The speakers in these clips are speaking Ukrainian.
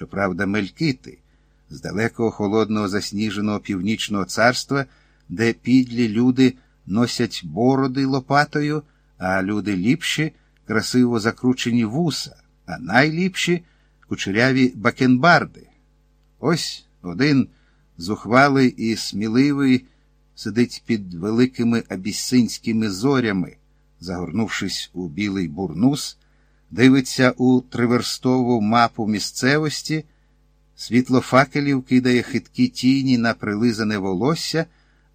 щоправда, мелькити, з далекого холодного засніженого північного царства, де підлі люди носять бороди лопатою, а люди ліпші красиво закручені вуса, а найліпші кучеряві бакенбарди. Ось один зухвалий і сміливий сидить під великими абісинськими зорями, загорнувшись у білий бурнус, дивиться у триверстову мапу місцевості, світло факелів кидає хиткі тіні на прилизане волосся,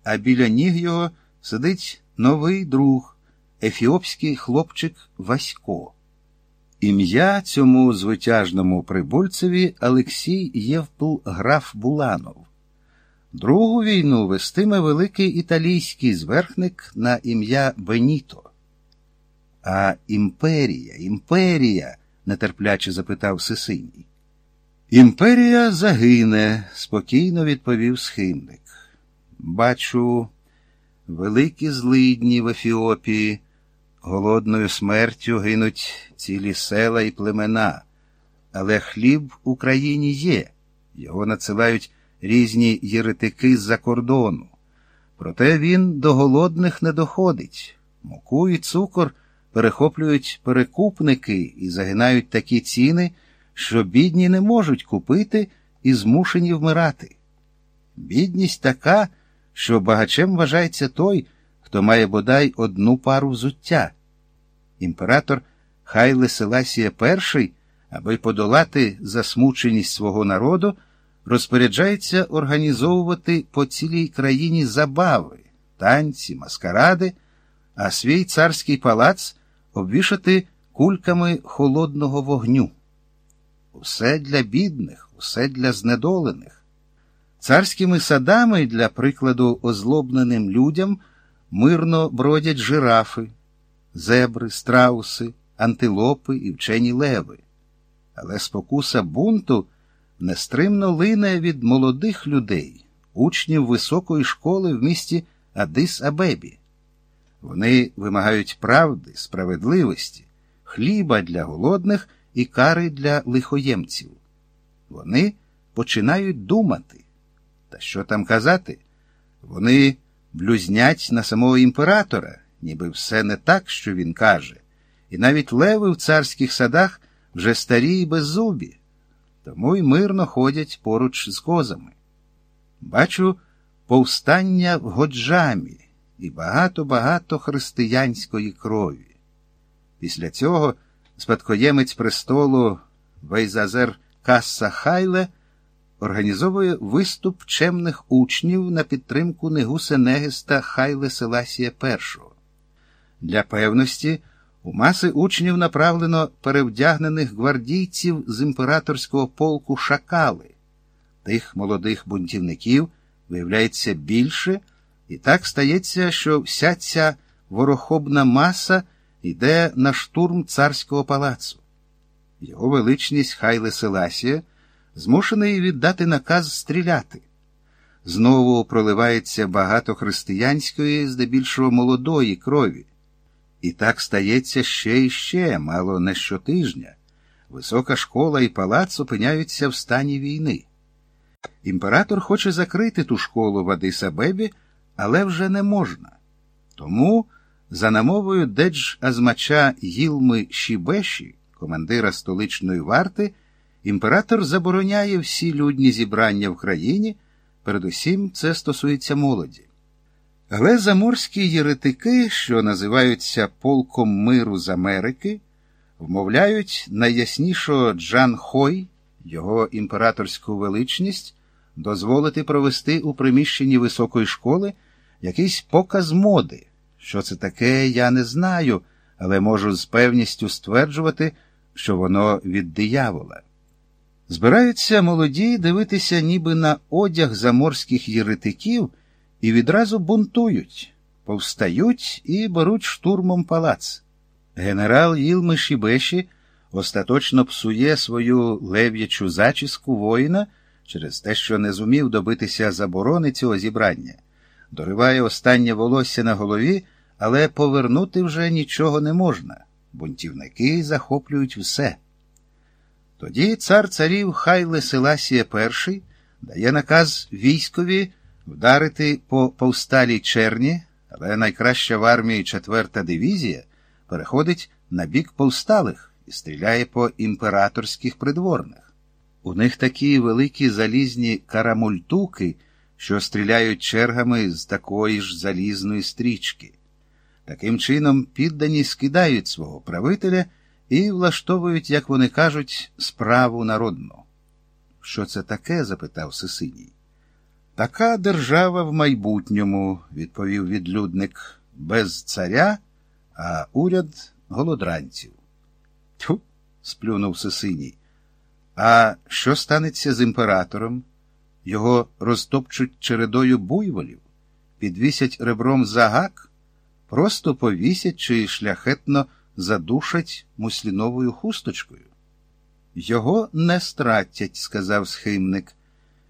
а біля ніг його сидить новий друг, ефіопський хлопчик Васько. Ім'я цьому звитяжному прибульцеві Олексій Євпл граф Буланов. Другу війну вестиме великий італійський зверхник на ім'я Беніто. А імперія, імперія? нетерпляче запитав Сисиній. Імперія загине, спокійно відповів схимник. Бачу, великі злидні в Ефіопії, голодною смертю гинуть цілі села і племена, але хліб в Україні є, його надсилають різні єретики з-за кордону. Проте він до голодних не доходить. Муку і цукор перехоплюють перекупники і загинають такі ціни, що бідні не можуть купити і змушені вмирати. Бідність така, що багачем вважається той, хто має бодай одну пару взуття. Імператор Хайле Селасія І, аби подолати засмученість свого народу, розпоряджається організовувати по цілій країні забави, танці, маскаради, а свій царський палац обвішати кульками холодного вогню. Усе для бідних, усе для знедолених. Царськими садами, для прикладу, озлобленим людям мирно бродять жирафи, зебри, страуси, антилопи і вчені леви. Але спокуса бунту нестримно лине від молодих людей, учнів високої школи в місті Адис Абебі. Вони вимагають правди, справедливості, хліба для голодних і кари для лихоємців. Вони починають думати. Та що там казати? Вони блюзнять на самого імператора, ніби все не так, що він каже, і навіть леви в царських садах вже старі і беззубі тому й мирно ходять поруч з козами. Бачу повстання в Годжамі і багато-багато християнської крові. Після цього спадкоємець престолу Вейзазер Касса Хайле організовує виступ чемних учнів на підтримку Негуса Хайле Селасія І. Для певності у маси учнів направлено перевдягнених гвардійців з імператорського полку шакали. Тих молодих бунтівників виявляється більше, і так стається, що вся ця ворохобна маса йде на штурм царського палацу. Його величність Хайле Селасія змушений віддати наказ стріляти. Знову проливається багато християнської, здебільшого молодої крові. І так стається ще і ще, мало не щотижня. Висока школа і палац опиняються в стані війни. Імператор хоче закрити ту школу в Адисабебі, але вже не можна. Тому, за намовою Дедж Азмача Їлми Шібеші, командира столичної варти, імператор забороняє всі людні зібрання в країні, передусім це стосується молоді. Але заморські єретики, що називаються полком миру з Америки, вмовляють найяснішого Джан Хой, його імператорську величність, дозволити провести у приміщенні високої школи якийсь показ моди. Що це таке, я не знаю, але можу з певністю стверджувати, що воно від диявола. Збираються молоді дивитися ніби на одяг заморських єретиків і відразу бунтують, повстають і беруть штурмом палац. Генерал Їлми Шібеші остаточно псує свою лев'ячу зачіску воїна через те, що не зумів добитися заборони цього зібрання, дориває останнє волосся на голові, але повернути вже нічого не можна. Бунтівники захоплюють все. Тоді цар царів Хайле Селасія І дає наказ військові вдарити по повсталій черні, але найкраща в армії четверта дивізія переходить на бік повсталих і стріляє по імператорських придворних. У них такі великі залізні карамультуки, що стріляють чергами з такої ж залізної стрічки. Таким чином, піддані скидають свого правителя і влаштовують, як вони кажуть, справу народну. Що це таке? запитав Сисиній. Така держава в майбутньому, відповів відлюдник, без царя, а уряд голодранців. Тьфу, сплюнув Сисиній. А що станеться з імператором? Його розтопчуть чередою буйволів, підвісять ребром за гак, просто повісять чи шляхетно задушать мусліновою хусточкою. Його не стратять, сказав схимник.